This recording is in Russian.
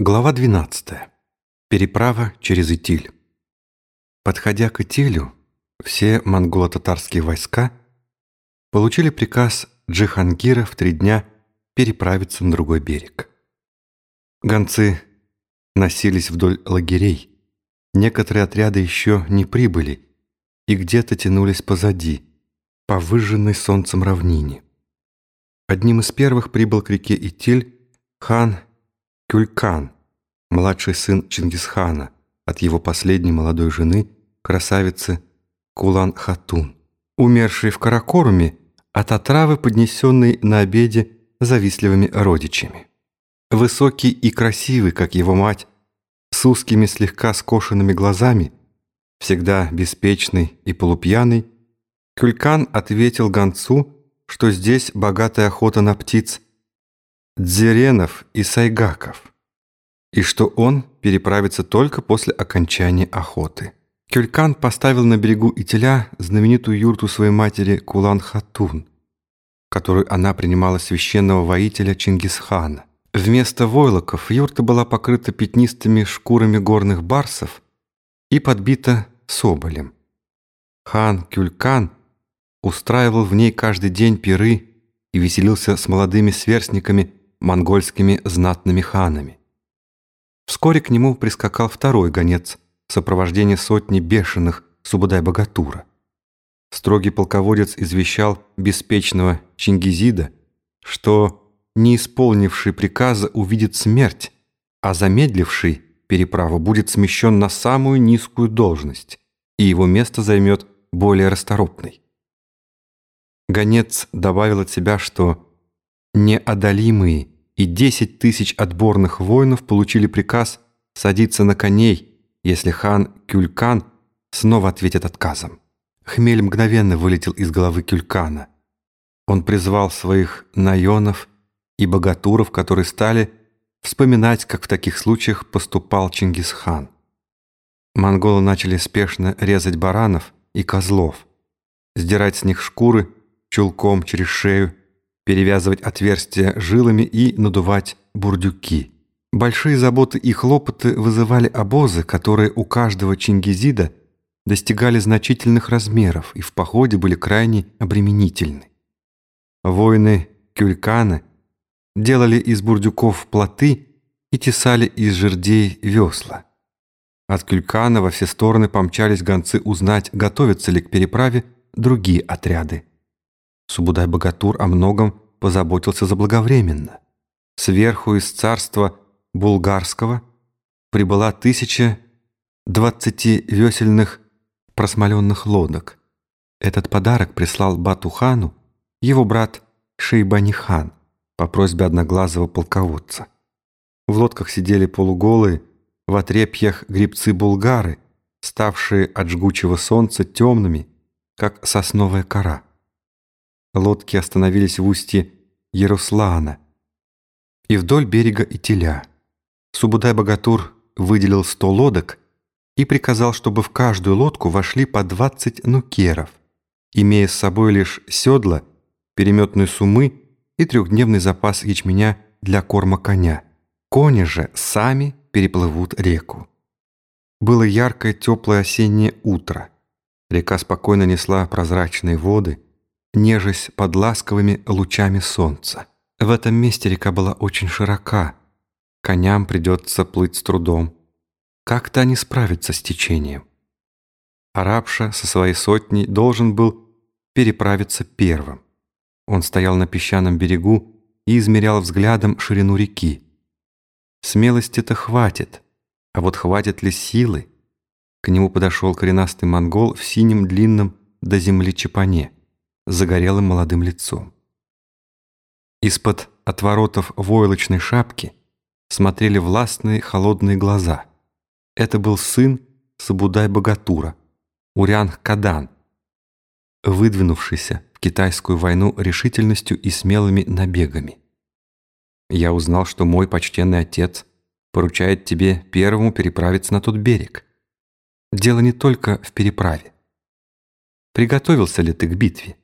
Глава 12. Переправа через Итиль. Подходя к Итилю, все монголо-татарские войска получили приказ Джихангира в три дня переправиться на другой берег. Гонцы носились вдоль лагерей. Некоторые отряды еще не прибыли и где-то тянулись позади, по выжженной солнцем равнине. Одним из первых прибыл к реке Итиль хан Кюлькан, младший сын Чингисхана, от его последней молодой жены, красавицы Кулан-Хатун, умершей в Каракоруме от отравы, поднесенной на обеде завистливыми родичами. Высокий и красивый, как его мать, с узкими слегка скошенными глазами, всегда беспечный и полупьяный, Кюлькан ответил гонцу, что здесь богатая охота на птиц – дзеренов и сайгаков, и что он переправится только после окончания охоты. Кюлькан поставил на берегу Итиля знаменитую юрту своей матери Кулан-Хатун, которую она принимала священного воителя Чингисхана. Вместо войлоков юрта была покрыта пятнистыми шкурами горных барсов и подбита соболем. Хан Кюлькан устраивал в ней каждый день пиры и веселился с молодыми сверстниками монгольскими знатными ханами. Вскоре к нему прискакал второй гонец в сопровождении сотни бешеных Субудай-Богатура. Строгий полководец извещал беспечного Чингизида, что не исполнивший приказа увидит смерть, а замедливший переправу будет смещен на самую низкую должность, и его место займет более расторопный. Гонец добавил от себя, что неодолимые, и десять тысяч отборных воинов получили приказ садиться на коней, если хан Кюлькан снова ответит отказом. Хмель мгновенно вылетел из головы Кюлькана. Он призвал своих наенов и богатуров, которые стали вспоминать, как в таких случаях поступал Чингисхан. Монголы начали спешно резать баранов и козлов, сдирать с них шкуры чулком через шею перевязывать отверстия жилами и надувать бурдюки. Большие заботы и хлопоты вызывали обозы, которые у каждого чингизида достигали значительных размеров и в походе были крайне обременительны. Воины Кюлькана делали из бурдюков плоты и тесали из жердей весла. От Кюлькана во все стороны помчались гонцы узнать, готовятся ли к переправе другие отряды. Субудай-богатур о многом позаботился заблаговременно. Сверху из царства булгарского прибыла тысяча двадцати весельных просмоленных лодок. Этот подарок прислал Батухану его брат Шейбанихан по просьбе одноглазого полководца. В лодках сидели полуголые, в отрепьях грибцы-булгары, ставшие от жгучего солнца темными, как сосновая кора. Лодки остановились в устье Яруслана и вдоль берега Итиля. Субудай-богатур выделил сто лодок и приказал, чтобы в каждую лодку вошли по двадцать нукеров, имея с собой лишь седла, переметные сумы и трехдневный запас ячменя для корма коня. Кони же сами переплывут реку. Было яркое теплое осеннее утро. Река спокойно несла прозрачные воды – нежась под ласковыми лучами солнца. В этом месте река была очень широка. Коням придется плыть с трудом. Как-то они справятся с течением. Арабша со своей сотней должен был переправиться первым. Он стоял на песчаном берегу и измерял взглядом ширину реки. Смелости-то хватит, а вот хватит ли силы? К нему подошел коренастый монгол в синем длинном до земли чапане загорелым молодым лицом. Из-под отворотов войлочной шапки смотрели властные холодные глаза. Это был сын Сабудай-Богатура, Урян-Кадан, выдвинувшийся в китайскую войну решительностью и смелыми набегами. Я узнал, что мой почтенный отец поручает тебе первому переправиться на тот берег. Дело не только в переправе. Приготовился ли ты к битве?